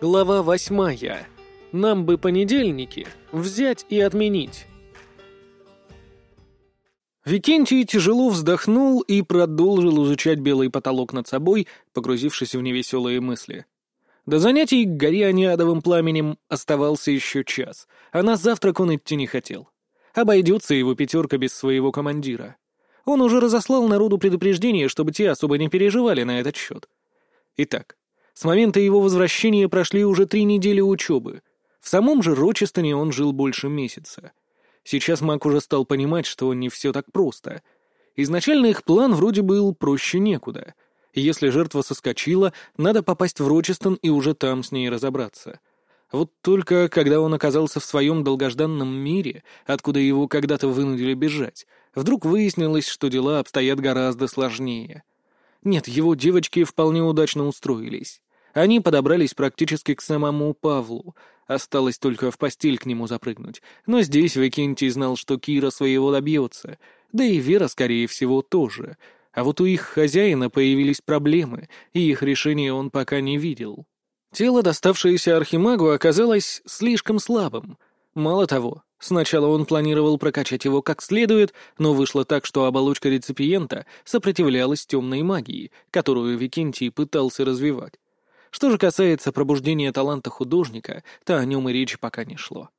Глава восьмая. Нам бы понедельники взять и отменить. Викентий тяжело вздохнул и продолжил изучать белый потолок над собой, погрузившись в невеселые мысли. До занятий, горя неадовым пламенем, оставался еще час, а на завтрак он идти не хотел. Обойдется его пятерка без своего командира. Он уже разослал народу предупреждение, чтобы те особо не переживали на этот счет. Итак, с момента его возвращения прошли уже три недели учебы. В самом же Рочестоне он жил больше месяца. Сейчас Мак уже стал понимать, что не все так просто. Изначально их план вроде был проще некуда. Если жертва соскочила, надо попасть в Рочестон и уже там с ней разобраться. Вот только когда он оказался в своем долгожданном мире, откуда его когда-то вынудили бежать, вдруг выяснилось, что дела обстоят гораздо сложнее. Нет, его девочки вполне удачно устроились. Они подобрались практически к самому Павлу. Осталось только в постель к нему запрыгнуть. Но здесь Викентий знал, что Кира своего добьется. Да и Вера, скорее всего, тоже. А вот у их хозяина появились проблемы, и их решения он пока не видел. Тело, доставшееся Архимагу, оказалось слишком слабым. Мало того, сначала он планировал прокачать его как следует, но вышло так, что оболочка реципиента сопротивлялась темной магии, которую Викентий пытался развивать. Что же касается пробуждения таланта художника, то о нем и речи пока не шло.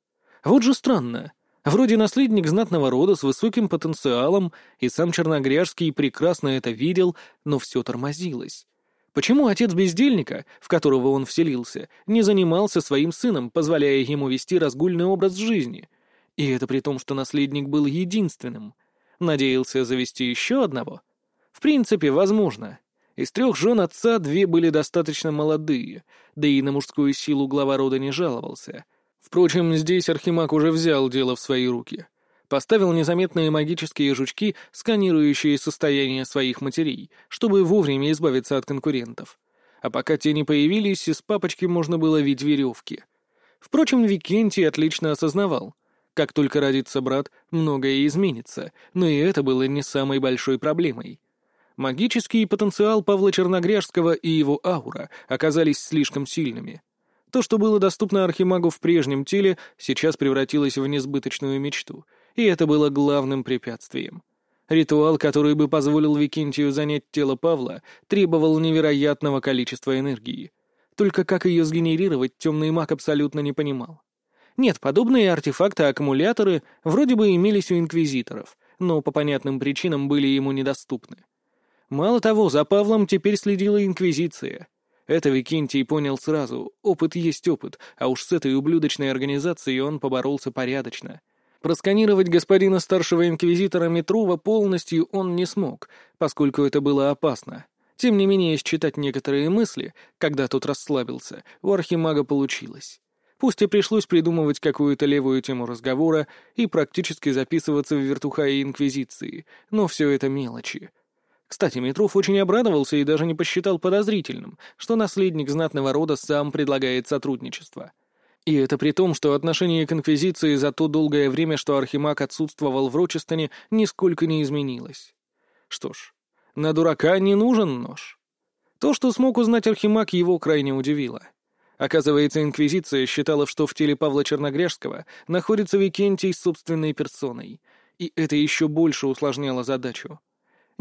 Вот же странно. Вроде наследник знатного рода с высоким потенциалом, и сам Черногряжский прекрасно это видел, но все тормозилось. Почему отец бездельника, в которого он вселился, не занимался своим сыном, позволяя ему вести разгульный образ жизни? И это при том, что наследник был единственным. Надеялся завести еще одного? В принципе, возможно. Из трех жен отца две были достаточно молодые, да и на мужскую силу глава рода не жаловался. Впрочем, здесь Архимаг уже взял дело в свои руки. Поставил незаметные магические жучки, сканирующие состояние своих матерей, чтобы вовремя избавиться от конкурентов. А пока те не появились, из папочки можно было видеть веревки. Впрочем, Викентий отлично осознавал. Как только родится брат, многое изменится, но и это было не самой большой проблемой. Магический потенциал Павла Черногряжского и его аура оказались слишком сильными. То, что было доступно Архимагу в прежнем теле, сейчас превратилось в несбыточную мечту, и это было главным препятствием. Ритуал, который бы позволил Викентию занять тело Павла, требовал невероятного количества энергии. Только как ее сгенерировать, темный маг абсолютно не понимал. Нет, подобные артефакты-аккумуляторы вроде бы имелись у инквизиторов, но по понятным причинам были ему недоступны. Мало того, за Павлом теперь следила Инквизиция. Это Викентий понял сразу. Опыт есть опыт, а уж с этой ублюдочной организацией он поборолся порядочно. Просканировать господина старшего инквизитора Метрова полностью он не смог, поскольку это было опасно. Тем не менее, считать некоторые мысли, когда тот расслабился, у Архимага получилось. Пусть и пришлось придумывать какую-то левую тему разговора и практически записываться в вертуха и инквизиции, но все это мелочи. Кстати, Метров очень обрадовался и даже не посчитал подозрительным, что наследник знатного рода сам предлагает сотрудничество. И это при том, что отношение к Инквизиции за то долгое время, что Архимаг отсутствовал в Рочестоне, нисколько не изменилось. Что ж, на дурака не нужен нож. То, что смог узнать Архимаг, его крайне удивило. Оказывается, Инквизиция считала, что в теле Павла Черногряжского находится Викентий с собственной персоной, и это еще больше усложняло задачу.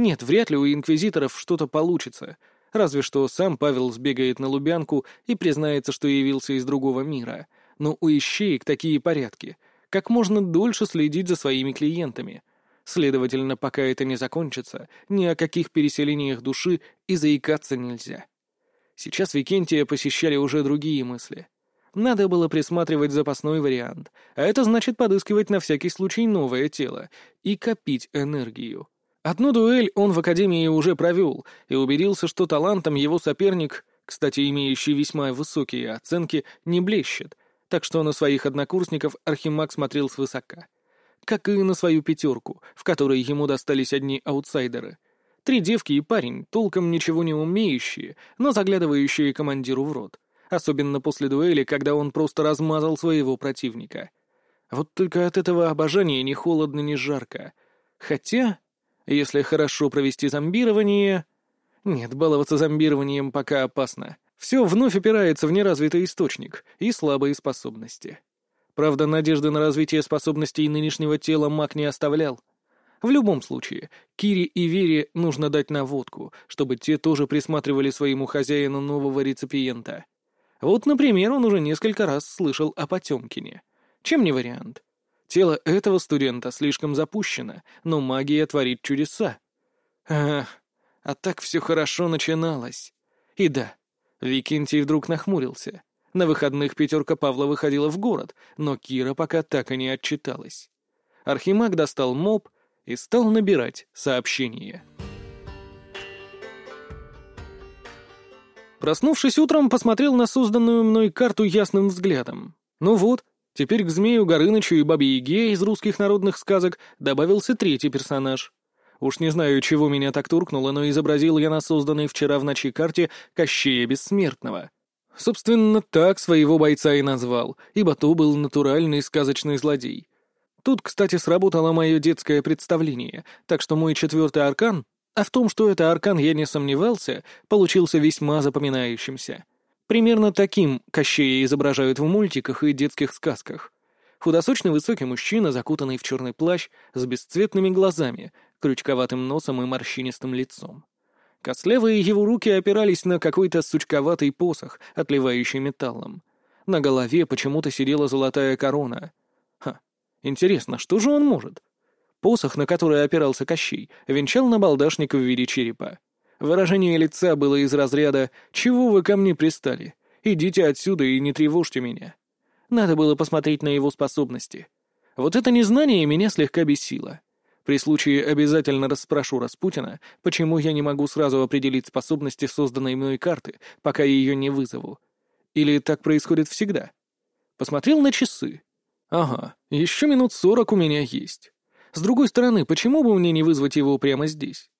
Нет, вряд ли у инквизиторов что-то получится. Разве что сам Павел сбегает на Лубянку и признается, что явился из другого мира. Но у ищеек такие порядки. Как можно дольше следить за своими клиентами. Следовательно, пока это не закончится, ни о каких переселениях души и заикаться нельзя. Сейчас Викентия посещали уже другие мысли. Надо было присматривать запасной вариант, а это значит подыскивать на всякий случай новое тело и копить энергию. Одну дуэль он в Академии уже провел и убедился, что талантом его соперник, кстати, имеющий весьма высокие оценки, не блещет, так что на своих однокурсников Архимаг смотрел свысока. Как и на свою пятерку, в которой ему достались одни аутсайдеры. Три девки и парень, толком ничего не умеющие, но заглядывающие командиру в рот. Особенно после дуэли, когда он просто размазал своего противника. Вот только от этого обожания ни холодно, ни жарко. Хотя... Если хорошо провести зомбирование... Нет, баловаться зомбированием пока опасно. Все вновь опирается в неразвитый источник и слабые способности. Правда, надежды на развитие способностей нынешнего тела маг не оставлял. В любом случае, Кире и Вере нужно дать наводку, чтобы те тоже присматривали своему хозяину нового реципиента. Вот, например, он уже несколько раз слышал о Потемкине. Чем не вариант? Тело этого студента слишком запущено, но магия творит чудеса. Ах, а так все хорошо начиналось. И да, Викентий вдруг нахмурился. На выходных пятерка Павла выходила в город, но Кира пока так и не отчиталась. Архимаг достал моб и стал набирать сообщение. Проснувшись утром, посмотрел на созданную мной карту ясным взглядом. Ну вот, теперь к Змею Горынычу и Бабе Яге из русских народных сказок добавился третий персонаж. Уж не знаю, чего меня так туркнуло, но изобразил я на созданной вчера в ночи карте Кощея Бессмертного. Собственно, так своего бойца и назвал, ибо то был натуральный сказочный злодей. Тут, кстати, сработало мое детское представление, так что мой четвертый аркан а в том, что это аркан, я не сомневался, получился весьма запоминающимся. Примерно таким Кощея изображают в мультиках и детских сказках. Худосочный высокий мужчина, закутанный в черный плащ, с бесцветными глазами, крючковатым носом и морщинистым лицом. Костлявые его руки опирались на какой-то сучковатый посох, отливающий металлом. На голове почему-то сидела золотая корона. Ха, интересно, что же он может? Посох, на который опирался Кощей, венчал на балдашник в виде черепа. Выражение лица было из разряда «Чего вы ко мне пристали? Идите отсюда и не тревожьте меня». Надо было посмотреть на его способности. Вот это незнание меня слегка бесило. При случае обязательно расспрошу Распутина, почему я не могу сразу определить способности созданной мной карты, пока ее не вызову. Или так происходит всегда? Посмотрел на часы. Ага, еще минут сорок у меня есть. С другой стороны, почему бы мне не вызвать его прямо здесь?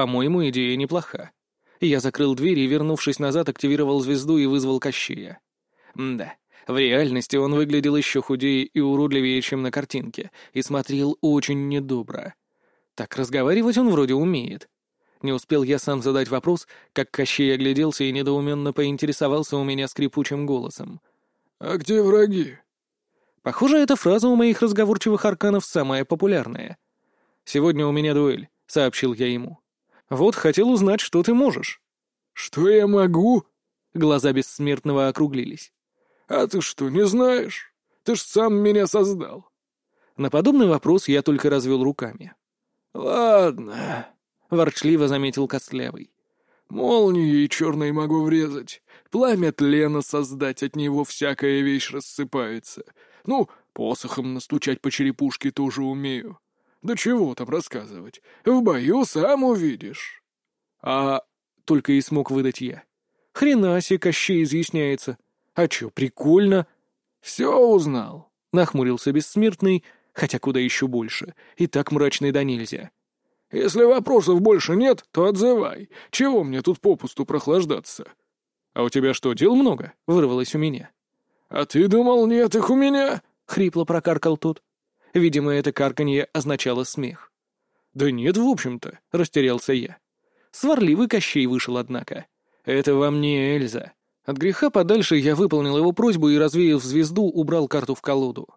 По-моему, идея неплоха. Я закрыл дверь и, вернувшись назад, активировал звезду и вызвал Кощея. да, в реальности он выглядел еще худее и уродливее, чем на картинке, и смотрел очень недобро. Так разговаривать он вроде умеет. Не успел я сам задать вопрос, как Кощей огляделся и недоуменно поинтересовался у меня скрипучим голосом. «А где враги?» Похоже, эта фраза у моих разговорчивых арканов самая популярная. «Сегодня у меня дуэль», — сообщил я ему. «Вот хотел узнать, что ты можешь». «Что я могу?» Глаза бессмертного округлились. «А ты что, не знаешь? Ты ж сам меня создал». На подобный вопрос я только развел руками. «Ладно», — ворчливо заметил Костлявый. «Молнией черной могу врезать, пламя тлена создать, от него всякая вещь рассыпается. Ну, посохом настучать по черепушке тоже умею. Да чего там рассказывать, в бою сам увидишь». «А...» — только и смог выдать я. «Хрена себе Кощей изъясняется. А чё, прикольно?» «Все узнал», — нахмурился бессмертный, хотя куда еще больше, и так мрачный да нельзя. «Если вопросов больше нет, то отзывай. Чего мне тут попусту прохлаждаться?» «А у тебя что, дел много?» — вырвалось у меня. «А ты думал, нет их у меня?» — хрипло прокаркал тот. Видимо, это карканье означало смех. «Да нет, в общем-то», — растерялся я. Сварливый Кощей вышел, однако. «Это вам не Эльза». От греха подальше я выполнил его просьбу и, развеяв звезду, убрал карту в колоду.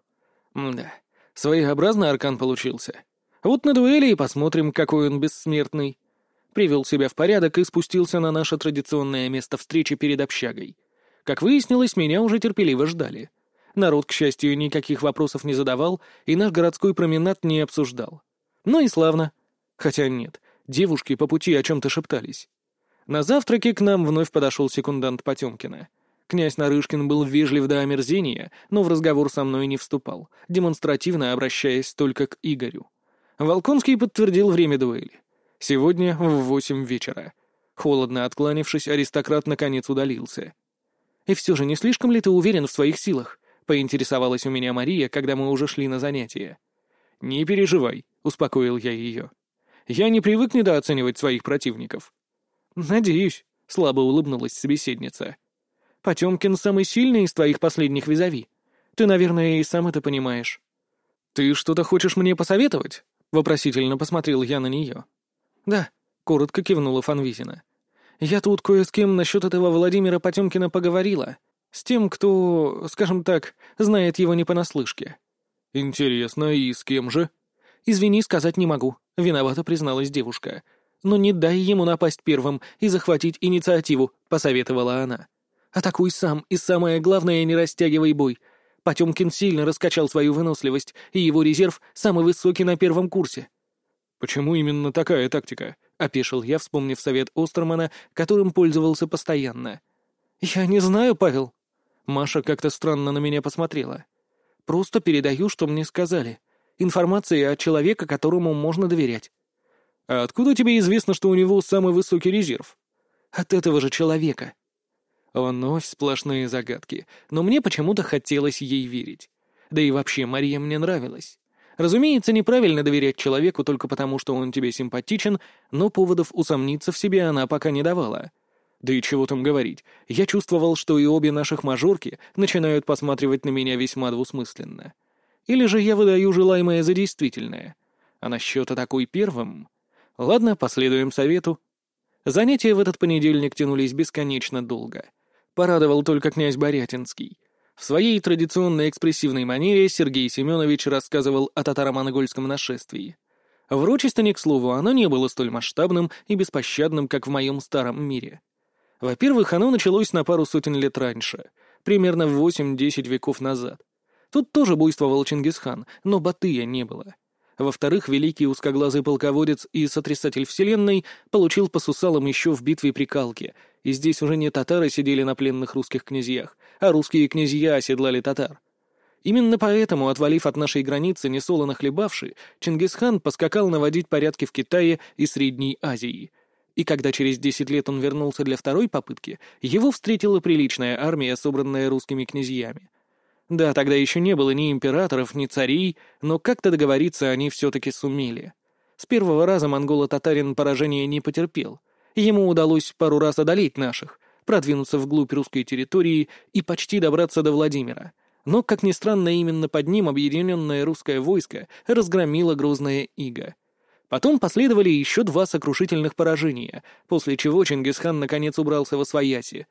Да, своеобразный аркан получился. Вот на дуэли и посмотрим, какой он бессмертный. Привел себя в порядок и спустился на наше традиционное место встречи перед общагой. Как выяснилось, меня уже терпеливо ждали. Народ, к счастью, никаких вопросов не задавал, и наш городской променад не обсуждал. Ну и славно. Хотя нет, девушки по пути о чем-то шептались. На завтраке к нам вновь подошел секундант Потемкина. Князь Нарышкин был вежлив до омерзения, но в разговор со мной не вступал, демонстративно обращаясь только к Игорю. Волконский подтвердил время дуэли. Сегодня в восемь вечера. Холодно откланившись, аристократ наконец удалился. «И все же не слишком ли ты уверен в своих силах?» — поинтересовалась у меня Мария, когда мы уже шли на занятия. «Не переживай», — успокоил я ее. «Я не привык недооценивать своих противников». «Надеюсь», — слабо улыбнулась собеседница. «Потемкин самый сильный из твоих последних визави. Ты, наверное, и сам это понимаешь». «Ты что-то хочешь мне посоветовать?» — вопросительно посмотрел я на нее. «Да», — коротко кивнула Фанвизина. Я тут кое с кем насчет этого Владимира Потемкина поговорила. С тем, кто, скажем так, знает его не понаслышке». «Интересно, и с кем же?» «Извини, сказать не могу», — виновато призналась девушка. «Но не дай ему напасть первым и захватить инициативу», — посоветовала она. «Атакуй сам, и самое главное, не растягивай бой. Потемкин сильно раскачал свою выносливость, и его резерв самый высокий на первом курсе». «Почему именно такая тактика?» — опешил я, вспомнив совет Остермана, которым пользовался постоянно. «Я не знаю, Павел». Маша как-то странно на меня посмотрела. «Просто передаю, что мне сказали. Информация от человека, которому можно доверять». «А откуда тебе известно, что у него самый высокий резерв?» «От этого же человека». Вновь сплошные загадки, но мне почему-то хотелось ей верить. Да и вообще, Мария мне нравилась. Разумеется, неправильно доверять человеку только потому, что он тебе симпатичен, но поводов усомниться в себе она пока не давала. Да и чего там говорить, я чувствовал, что и обе наших мажорки начинают посматривать на меня весьма двусмысленно. Или же я выдаю желаемое за действительное. А насчет такой первым... Ладно, последуем совету. Занятия в этот понедельник тянулись бесконечно долго. Порадовал только князь Борятинский. В своей традиционной экспрессивной манере Сергей Семенович рассказывал о татаро-монгольском нашествии. В Рочестине, к слову, оно не было столь масштабным и беспощадным, как в моем старом мире. Во-первых, оно началось на пару сотен лет раньше, примерно в 8-10 веков назад. Тут тоже буйствовал Чингисхан, но Батыя не было. Во-вторых, великий узкоглазый полководец и сотрясатель вселенной получил по сусалам еще в битве при Калке, и здесь уже не татары сидели на пленных русских князьях, а русские князья оседлали татар. Именно поэтому, отвалив от нашей границы несолоно хлебавший, Чингисхан поскакал наводить порядки в Китае и Средней Азии — и когда через десять лет он вернулся для второй попытки, его встретила приличная армия, собранная русскими князьями. Да, тогда еще не было ни императоров, ни царей, но как-то договориться они все-таки сумели. С первого раза монголо-татарин поражения не потерпел. Ему удалось пару раз одолеть наших, продвинуться вглубь русской территории и почти добраться до Владимира. Но, как ни странно, именно под ним объединенное русское войско разгромило грозное иго — Потом последовали еще два сокрушительных поражения, после чего Чингисхан наконец убрался во свояси.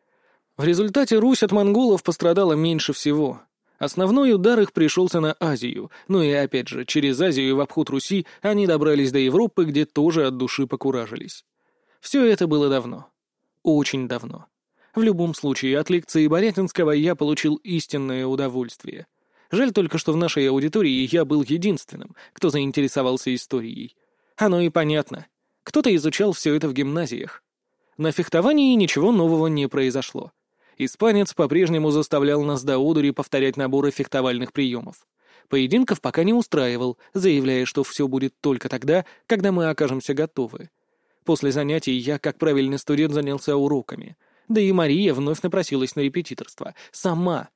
В результате Русь от монголов пострадала меньше всего. Основной удар их пришелся на Азию, ну и опять же, через Азию в обход Руси они добрались до Европы, где тоже от души покуражились. Все это было давно. Очень давно. В любом случае, от лекции Борятинского я получил истинное удовольствие. Жаль только, что в нашей аудитории я был единственным, кто заинтересовался историей. Оно и понятно. Кто-то изучал все это в гимназиях. На фехтовании ничего нового не произошло. Испанец по-прежнему заставлял нас до одури повторять наборы фехтовальных приемов. Поединков пока не устраивал, заявляя, что все будет только тогда, когда мы окажемся готовы. После занятий я, как правильный студент, занялся уроками. Да и Мария вновь напросилась на репетиторство. Сама.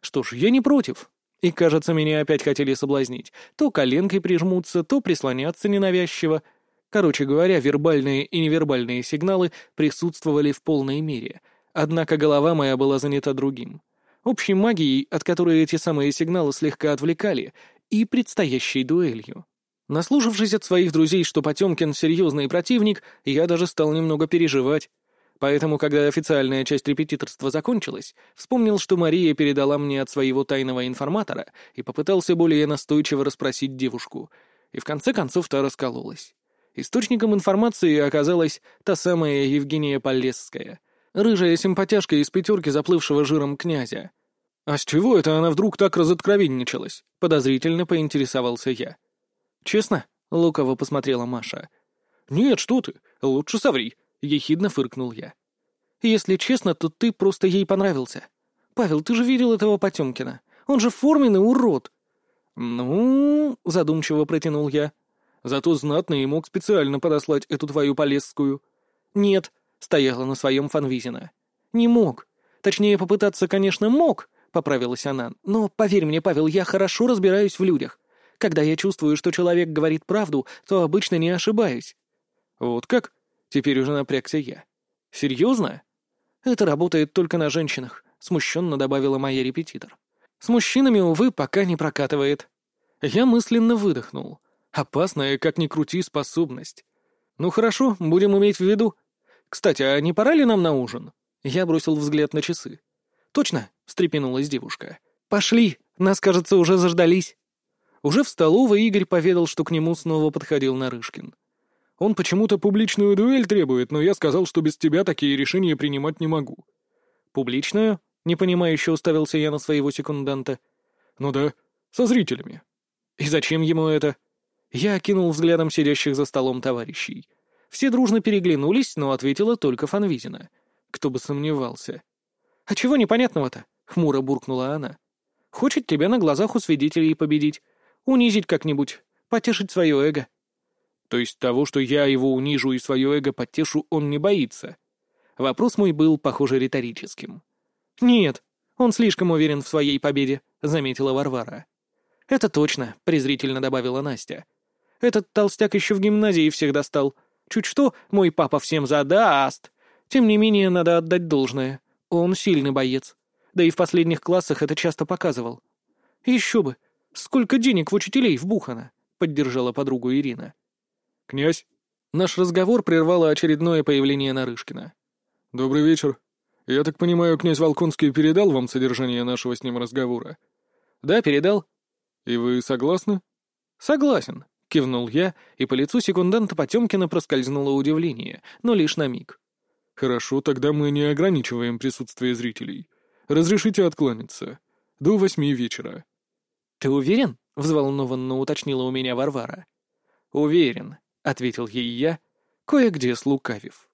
Что ж, я не против. И, кажется, меня опять хотели соблазнить. То коленкой прижмутся, то прислоняться ненавязчиво. Короче говоря, вербальные и невербальные сигналы присутствовали в полной мере. Однако голова моя была занята другим. Общей магией, от которой эти самые сигналы слегка отвлекали, и предстоящей дуэлью. Наслушавшись от своих друзей, что Потемкин — серьезный противник, я даже стал немного переживать. Поэтому, когда официальная часть репетиторства закончилась, вспомнил, что Мария передала мне от своего тайного информатора и попытался более настойчиво расспросить девушку. И в конце концов та раскололась. Источником информации оказалась та самая Евгения Полесская, рыжая симпатяшка из пятерки заплывшего жиром князя. «А с чего это она вдруг так разоткровенничалась?» — подозрительно поинтересовался я. «Честно?» — лукаво посмотрела Маша. «Нет, что ты, лучше соври», — ехидно фыркнул я. «Если честно, то ты просто ей понравился. Павел, ты же видел этого Потемкина. Он же форменный урод». «Ну...» — задумчиво протянул я. «Зато знатный и мог специально подослать эту твою Полесскую». «Нет», — стояла на своем Фанвизина. «Не мог. Точнее, попытаться, конечно, мог», — поправилась она. «Но, поверь мне, Павел, я хорошо разбираюсь в людях. Когда я чувствую, что человек говорит правду, то обычно не ошибаюсь». «Вот как?» Теперь уже напрягся я. «Серьезно?» «Это работает только на женщинах», — смущенно добавила моя репетитор. «С мужчинами, увы, пока не прокатывает». Я мысленно выдохнул. Опасная, как ни крути, способность. «Ну хорошо, будем иметь в виду. Кстати, а не пора ли нам на ужин?» Я бросил взгляд на часы. «Точно!» — встрепенулась девушка. «Пошли! Нас, кажется, уже заждались!» Уже в столовой Игорь поведал, что к нему снова подходил Нарышкин. «Он почему-то публичную дуэль требует, но я сказал, что без тебя такие решения принимать не могу». «Публичную?» — непонимающе уставился я на своего секунданта. «Ну да, со зрителями». «И зачем ему это?» Я окинул взглядом сидящих за столом товарищей. Все дружно переглянулись, но ответила только Фанвизина. Кто бы сомневался. «А чего непонятного-то?» — хмуро буркнула она. «Хочет тебя на глазах у свидетелей победить, унизить как-нибудь, потешить свое эго». То есть того, что я его унижу и свое эго потешу, он не боится. Вопрос мой был, похоже, риторическим. «Нет, он слишком уверен в своей победе», — заметила Варвара. «Это точно», — презрительно добавила Настя. «Этот толстяк еще в гимназии всех достал. Чуть что, мой папа всем задаст. Тем не менее, надо отдать должное. Он сильный боец. Да и в последних классах это часто показывал. Еще бы. Сколько денег в учителей вбухано, поддержала подругу Ирина. Князь. Наш разговор прервало очередное появление Нарышкина. Добрый вечер. Я так понимаю, князь Волконский передал вам содержание нашего с ним разговора? Да, передал. И вы согласны? Согласен, кивнул я, и по лицу секунданта Потемкина проскользнуло удивление, но лишь на миг. «Хорошо, тогда мы не ограничиваем присутствие зрителей. Разрешите откланяться. До восьми вечера». «Ты уверен?» — взволнованно уточнила у меня Варвара. «Уверен», — ответил ей я, кое-где слукавив.